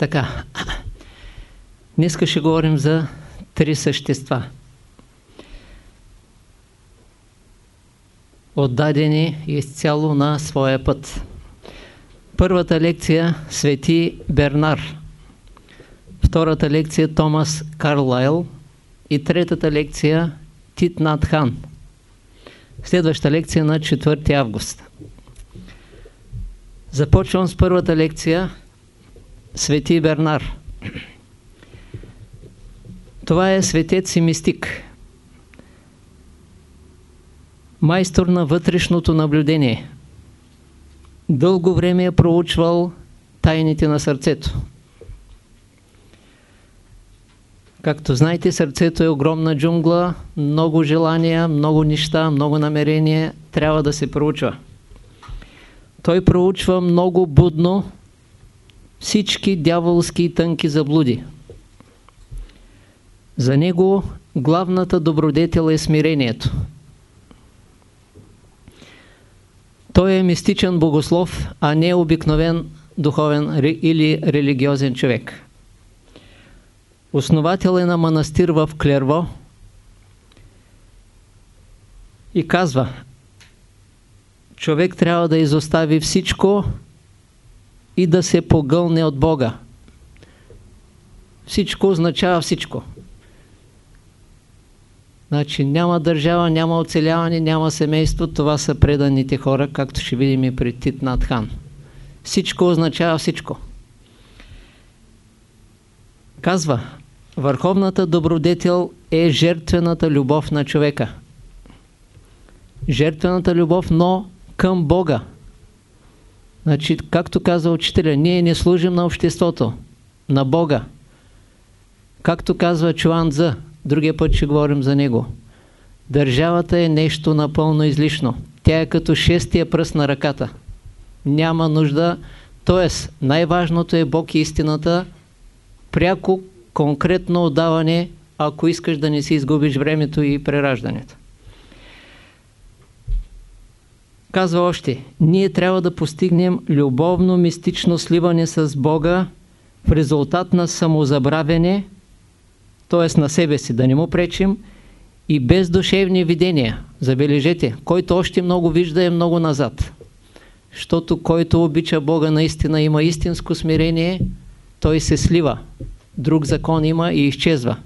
Така. Днеска ще говорим за три същества. Отдадени изцяло на своя път. Първата лекция Свети Бернар. Втората лекция Томас Карлайл. И третата лекция Тит Нат Хан. Следваща лекция на 4 август. Започвам с първата лекция Свети Бернар. Това е светец и мистик. Майстор на вътрешното наблюдение. Дълго време е проучвал тайните на сърцето. Както знаете, сърцето е огромна джунгла, много желания, много неща, много намерения, трябва да се проучва. Той проучва много будно всички дяволски и тънки заблуди. За него главната добродетел е смирението. Той е мистичен богослов, а не обикновен духовен или религиозен човек. Основател е на манастир в Клерво и казва човек трябва да изостави всичко и да се погълне от Бога. Всичко означава всичко. Значи няма държава, няма оцеляване, няма семейство. Това са преданите хора, както ще видим и при Тит Надхан. Всичко означава всичко. Казва, върховната добродетел е жертвената любов на човека. Жертвената любов, но към Бога. Значи, както каза учителя, ние не служим на обществото, на Бога. Както казва Чуан Зъ, другия път ще говорим за него. Държавата е нещо напълно излишно. Тя е като шестия пръст на ръката. Няма нужда. Тоест, най-важното е Бог и истината, пряко, конкретно отдаване, ако искаш да не си изгубиш времето и прераждането. Казва още, ние трябва да постигнем любовно мистично сливане с Бога в резултат на самозабравяне, т.е. на себе си, да не му пречим, и без душевни видения. Забележете, който още много вижда е много назад. Защото който обича Бога наистина има истинско смирение, той се слива. Друг закон има и изчезва.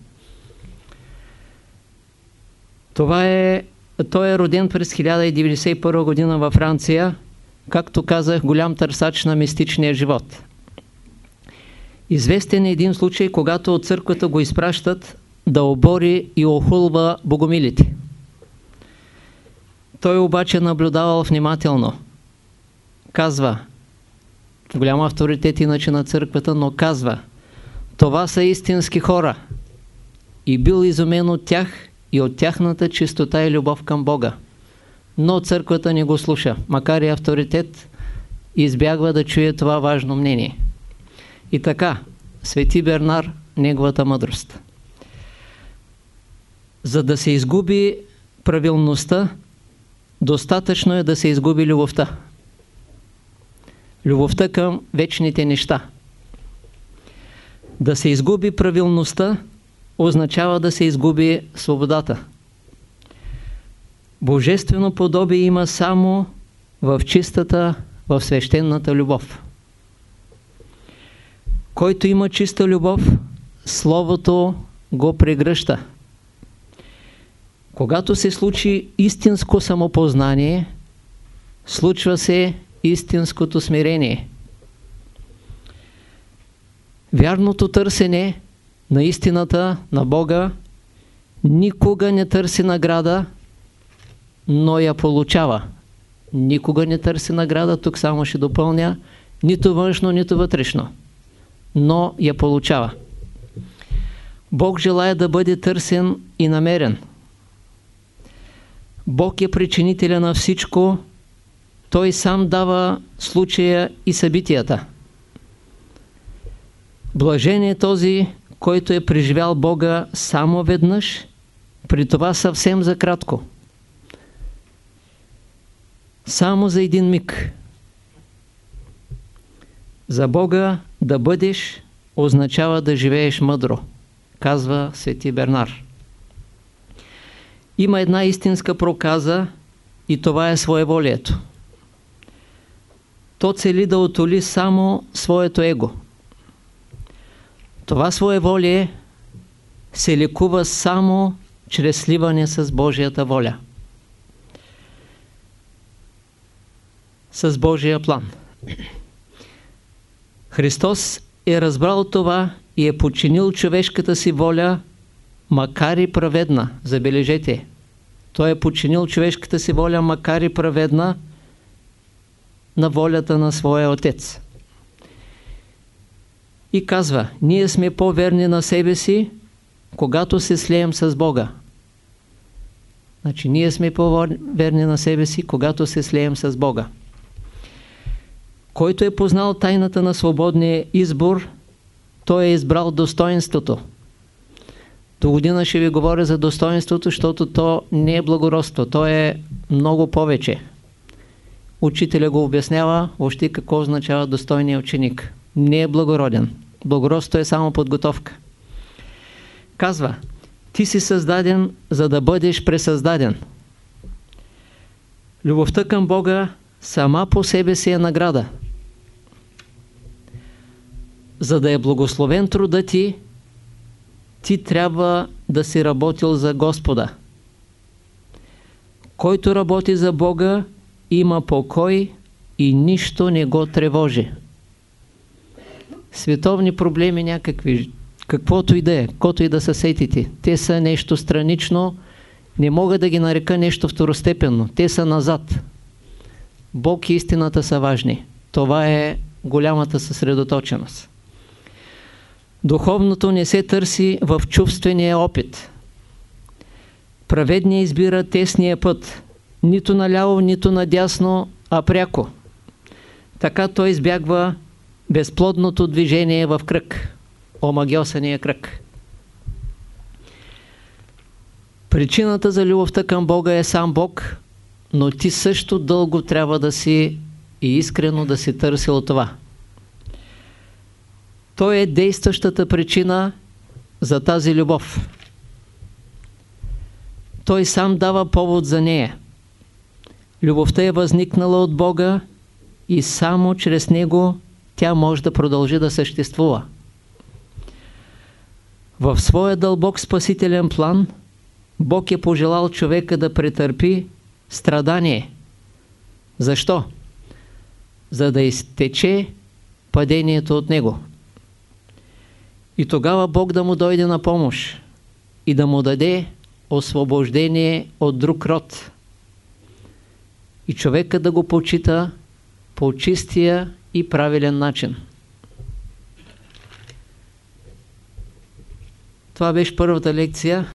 Това е той е роден през 1091 година във Франция, както казах, голям търсач на мистичния живот. Известен е един случай, когато от църквата го изпращат да обори и охулва богомилите. Той обаче наблюдавал внимателно. Казва, голям авторитет иначе на църквата, но казва, това са истински хора. И бил изумен от тях и от тяхната чистота и любов към Бога. Но църквата не го слуша, макар и авторитет, избягва да чуе това важно мнение. И така, Свети Бернар, неговата мъдрост. За да се изгуби правилността, достатъчно е да се изгуби любовта. Любовта към вечните неща. Да се изгуби правилността, означава да се изгуби свободата. Божествено подобие има само в чистата, в свещената любов. Който има чиста любов, Словото го прегръща. Когато се случи истинско самопознание, случва се истинското смирение. Вярното търсене на истината, на Бога, никога не търси награда, но я получава. Никога не търси награда, тук само ще допълня, нито външно, нито вътрешно, но я получава. Бог желая да бъде търсен и намерен. Бог е причинителя на всичко, Той сам дава случая и събитията. Блажен е този, който е преживял Бога само веднъж, при това съвсем за кратко. Само за един миг. За Бога да бъдеш означава да живееш мъдро, казва Свети Бернар. Има една истинска проказа и това е своеволието. То цели да отоли само своето его. Това своеволие се лекува само чрез сливане с Божията воля. С Божия план. Христос е разбрал това и е подчинил човешката си воля, макар и праведна. Забележете, той е подчинил човешката си воля, макар и праведна, на волята на своя Отец. И казва, ние сме по-верни на себе си, когато се слеем с Бога. Значи, ние сме по-верни на себе си, когато се слеем с Бога. Който е познал тайната на свободния избор, той е избрал достоинството. До година ще ви говоря за достоинството, защото то не е благородство, то е много повече. Учителя го обяснява още какво означава достойния ученик. Не е благороден. Благородство е само подготовка. Казва, ти си създаден, за да бъдеш пресъздаден. Любовта към Бога сама по себе си е награда. За да е благословен труда ти, ти трябва да си работил за Господа. Който работи за Бога, има покой и нищо не го тревожи. Световни проблеми някакви, каквото и да е, каквото и да са сетите, те са нещо странично, не мога да ги нарека нещо второстепенно, те са назад. Бог и истината са важни. Това е голямата съсредоточеност. Духовното не се търси в чувствения опит. Праведният избира тесния път, нито наляво, нито надясно, а пряко. Така той избягва безплодното движение в кръг, омагиосания кръг. Причината за любовта към Бога е сам Бог, но ти също дълго трябва да си и искрено да си търсил това. Той е действащата причина за тази любов. Той сам дава повод за нея. Любовта е възникнала от Бога и само чрез Него тя може да продължи да съществува. В своя дълбок спасителен план Бог е пожелал човека да претърпи страдание. Защо? За да изтече падението от него. И тогава Бог да му дойде на помощ и да му даде освобождение от друг род. И човека да го почита по чистия и правилен начин. Това беше първата лекция.